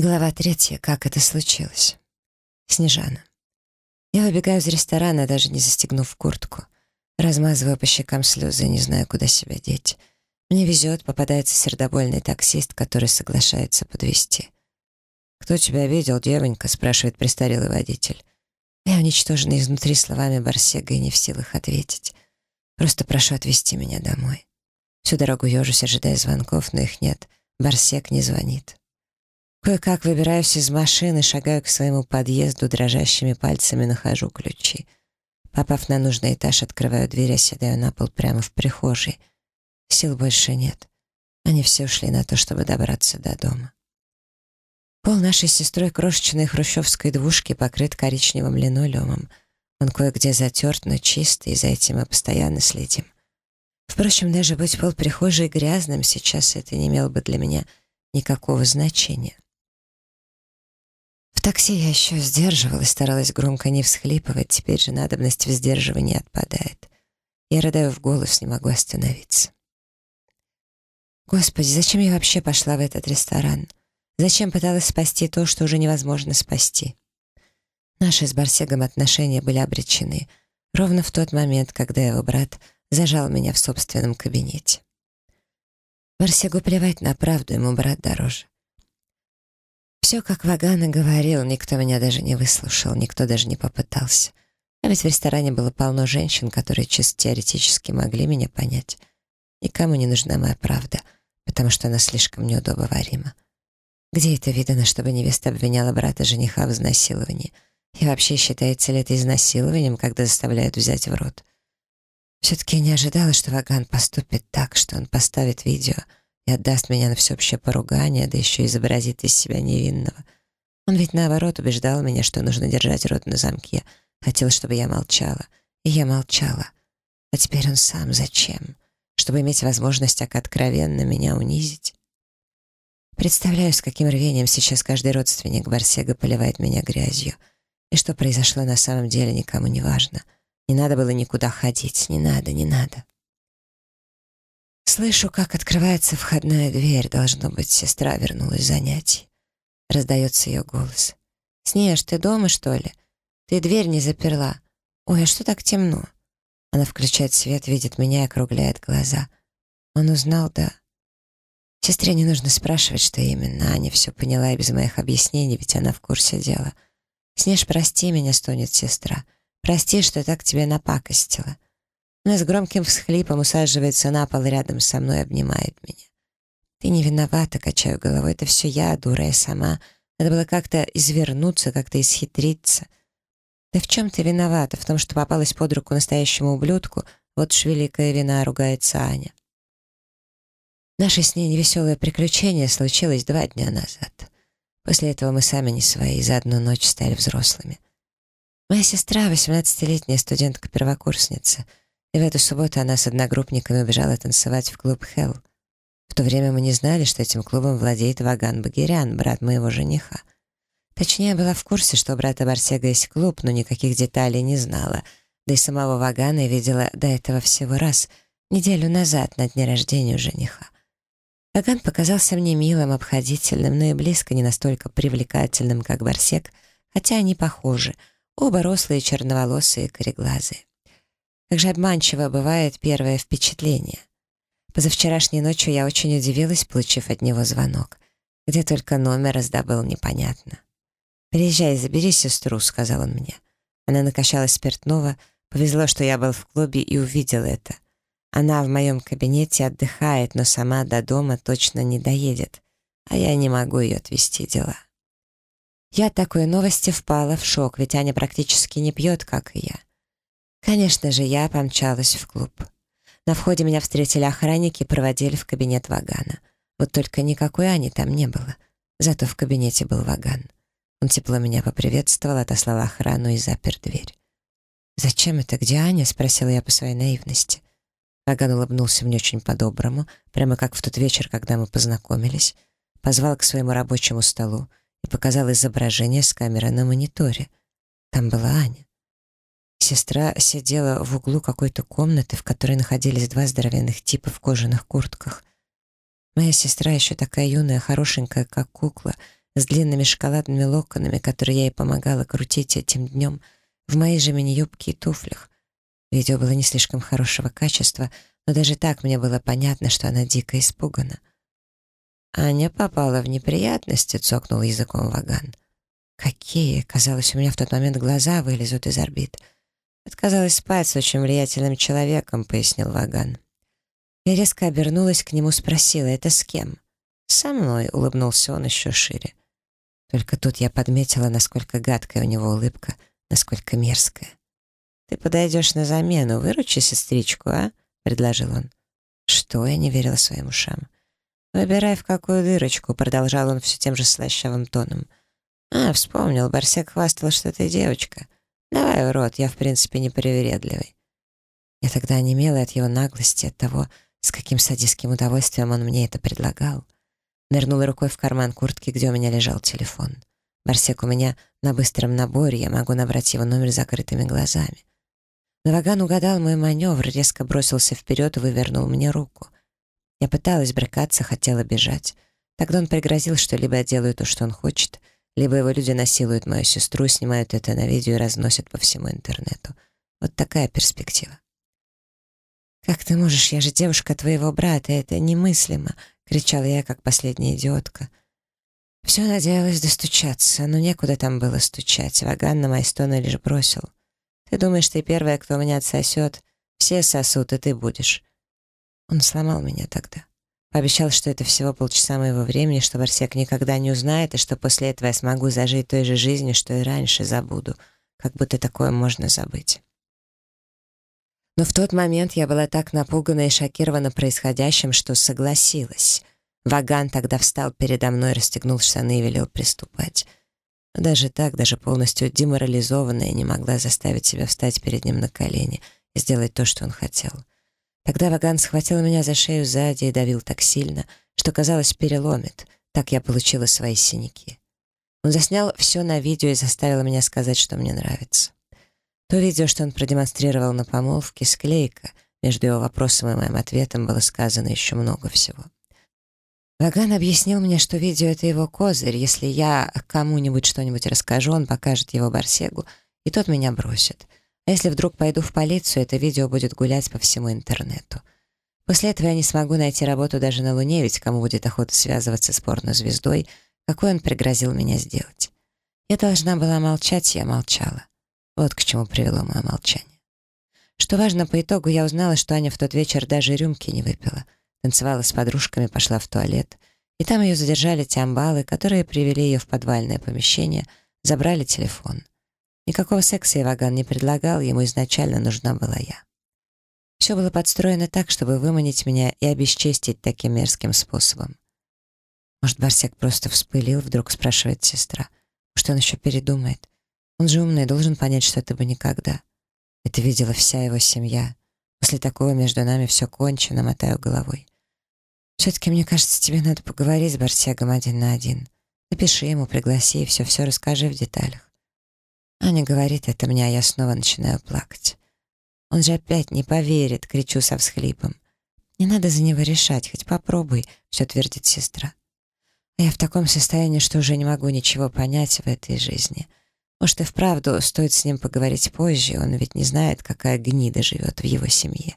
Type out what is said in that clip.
Глава третья. Как это случилось? Снежана. Я выбегаю из ресторана, даже не застегнув куртку. Размазываю по щекам слезы, не знаю, куда себя деть. Мне везет, попадается сердобольный таксист, который соглашается подвезти. «Кто тебя видел, девонька?» — спрашивает престарелый водитель. Я уничтожена изнутри словами Барсега и не в силах ответить. Просто прошу отвезти меня домой. Всю дорогу ежусь, ожидая звонков, но их нет. Барсек не звонит. Кое-как выбираюсь из машины, шагаю к своему подъезду, дрожащими пальцами нахожу ключи. Попав на нужный этаж, открываю дверь, оседаю на пол прямо в прихожей. Сил больше нет. Они все ушли на то, чтобы добраться до дома. Пол нашей сестрой крошечной хрущевской двушки покрыт коричневым линолеумом. Он кое-где затерт, но чистый, и за этим мы постоянно следим. Впрочем, даже быть пол прихожей грязным сейчас это не имело бы для меня никакого значения. Такси я еще сдерживалась, старалась громко не всхлипывать, теперь же надобность в сдерживании отпадает. Я рыдаю в голос, не могу остановиться. Господи, зачем я вообще пошла в этот ресторан? Зачем пыталась спасти то, что уже невозможно спасти? Наши с Барсегом отношения были обречены ровно в тот момент, когда его брат зажал меня в собственном кабинете. Барсегу плевать на правду, ему брат дороже. Все, как Ваган и говорил, никто меня даже не выслушал, никто даже не попытался. А ведь в ресторане было полно женщин, которые чисто теоретически могли меня понять. Никому не нужна моя правда, потому что она слишком неудобоварима. Где это видано, чтобы невеста обвиняла брата жениха в изнасиловании? И вообще считается ли это изнасилованием, когда заставляют взять в рот? Все-таки я не ожидала, что Ваган поступит так, что он поставит видео и отдаст меня на всеобщее поругание, да еще изобразит из себя невинного. Он ведь наоборот убеждал меня, что нужно держать рот на замке. Хотел, чтобы я молчала. И я молчала. А теперь он сам зачем? Чтобы иметь возможность так откровенно меня унизить? Представляю, с каким рвением сейчас каждый родственник Барсега поливает меня грязью. И что произошло на самом деле, никому не важно — не надо было никуда ходить, не надо, не надо. Слышу, как открывается входная дверь. Должно быть, сестра вернулась с занятий. Раздается ее голос. «Снеж, ты дома, что ли? Ты дверь не заперла. Ой, а что так темно?» Она включает свет, видит меня и округляет глаза. Он узнал, да. Сестре не нужно спрашивать, что именно. Аня все поняла и без моих объяснений, ведь она в курсе дела. «Снеж, прости меня», — стонет сестра. Прости, что так тебе напакостила». Она с громким всхлипом усаживается на пол рядом со мной и обнимает меня. «Ты не виновата», — качаю головой, — «это все я, дура, я сама. Надо было как-то извернуться, как-то исхитриться». «Да в чем ты виновата? В том, что попалась под руку настоящему ублюдку? Вот уж великая вина», — ругается Аня. Наше с ней невеселое приключение случилось два дня назад. После этого мы сами не свои, за одну ночь стали взрослыми. Моя сестра — 18-летняя студентка-первокурсница, и в эту субботу она с одногруппниками убежала танцевать в клуб «Хелл». В то время мы не знали, что этим клубом владеет Ваган Багирян, брат моего жениха. Точнее, была в курсе, что у брата Барсега есть клуб, но никаких деталей не знала, да и самого Вагана я видела до этого всего раз, неделю назад, на дне рождения у жениха. Ваган показался мне милым, обходительным, но и близко не настолько привлекательным, как Барсек, хотя они похожи — Оба рослые, черноволосые, кореглазые. Как же обманчиво бывает первое впечатление. Позавчерашней ночью я очень удивилась, получив от него звонок. Где только номер раздобыл, непонятно. «Приезжай, забери сестру», — сказал он мне. Она накачалась спиртного, повезло, что я был в клубе и увидел это. Она в моем кабинете отдыхает, но сама до дома точно не доедет, а я не могу ее отвезти дела. Я от такой новости впала в шок, ведь Аня практически не пьет, как и я. Конечно же, я помчалась в клуб. На входе меня встретили охранники и проводили в кабинет Вагана. Вот только никакой Ани там не было. Зато в кабинете был Ваган. Он тепло меня поприветствовал, отослал охрану и запер дверь. «Зачем это? Где Аня?» — спросила я по своей наивности. Ваган улыбнулся мне очень по-доброму, прямо как в тот вечер, когда мы познакомились. Позвал к своему рабочему столу, и показал изображение с камеры на мониторе. Там была Аня. Сестра сидела в углу какой-то комнаты, в которой находились два здоровенных типа в кожаных куртках. Моя сестра еще такая юная, хорошенькая, как кукла, с длинными шоколадными локонами, которые я ей помогала крутить этим днем, в моей же мини-юбке и туфлях. Видео было не слишком хорошего качества, но даже так мне было понятно, что она дико испугана. «Аня попала в неприятности», — цокнул языком Ваган. «Какие?» — казалось, у меня в тот момент глаза вылезут из орбит. «Отказалась спать с очень влиятельным человеком», — пояснил Ваган. Я резко обернулась к нему, спросила, «Это с кем?» «Со мной», — улыбнулся он еще шире. Только тут я подметила, насколько гадкая у него улыбка, насколько мерзкая. «Ты подойдешь на замену, выручи сестричку, а?» — предложил он. «Что?» — я не верила своим ушам. «Выбирай, в какую дырочку», — продолжал он все тем же слащавым тоном. «А, вспомнил, Барсек хвастал, что ты девочка. Давай в рот, я, в принципе, не привередливый». Я тогда онемела от его наглости, от того, с каким садистским удовольствием он мне это предлагал. Нырнула рукой в карман куртки, где у меня лежал телефон. Барсек у меня на быстром наборе, я могу набрать его номер закрытыми глазами. Наваган угадал мой маневр, резко бросился вперед и вывернул мне руку. Я пыталась брыкаться, хотела бежать. Тогда он пригрозил, что либо я делаю то, что он хочет, либо его люди насилуют мою сестру, снимают это на видео и разносят по всему интернету. Вот такая перспектива. «Как ты можешь? Я же девушка твоего брата, это немыслимо!» — кричала я, как последняя идиотка. Все надеялась достучаться, но некуда там было стучать. Ваган на мои стоны лишь бросил. «Ты думаешь, ты первая, кто меня отсосет? Все сосут, и ты будешь». Он сломал меня тогда. Пообещал, что это всего полчаса моего времени, что Барсек никогда не узнает, и что после этого я смогу зажить той же жизнью, что и раньше забуду. Как будто такое можно забыть. Но в тот момент я была так напугана и шокирована происходящим, что согласилась. Ваган тогда встал передо мной, расстегнул штаны и велел приступать. Но даже так, даже полностью деморализованная, не могла заставить себя встать перед ним на колени и сделать то, что он хотел. Тогда Ваган схватил меня за шею сзади и давил так сильно, что, казалось, переломит. Так я получила свои синяки. Он заснял все на видео и заставил меня сказать, что мне нравится. То видео, что он продемонстрировал на помолвке, склейка. Между его вопросом и моим ответом было сказано еще много всего. Ваган объяснил мне, что видео — это его козырь. Если я кому-нибудь что-нибудь расскажу, он покажет его Барсегу, и тот меня бросит. Если вдруг пойду в полицию, это видео будет гулять по всему интернету. После этого я не смогу найти работу даже на Луне, ведь кому будет охота связываться с порнозвездой, какой он пригрозил меня сделать. Я должна была молчать, я молчала. Вот к чему привело мое молчание. Что важно, по итогу я узнала, что Аня в тот вечер даже рюмки не выпила. Танцевала с подружками, пошла в туалет. И там ее задержали те которые привели ее в подвальное помещение, забрали телефон. Никакого секса Иваган не предлагал, ему изначально нужна была я. Все было подстроено так, чтобы выманить меня и обесчестить таким мерзким способом. Может, Барсек просто вспылил, вдруг спрашивает сестра. Что он еще передумает? Он же умный, должен понять, что это бы никогда. Это видела вся его семья. После такого между нами все кончено, мотаю головой. Все-таки, мне кажется, тебе надо поговорить с Барсегом один на один. Напиши ему, пригласи и все-все расскажи в деталях. Аня говорит это мне, а я снова начинаю плакать. Он же опять не поверит, кричу со всхлипом. Не надо за него решать, хоть попробуй, все твердит сестра. А я в таком состоянии, что уже не могу ничего понять в этой жизни. Может, и вправду стоит с ним поговорить позже, он ведь не знает, какая гнида живет в его семье.